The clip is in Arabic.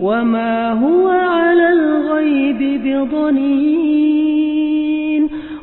وما هو على الغيب بضنين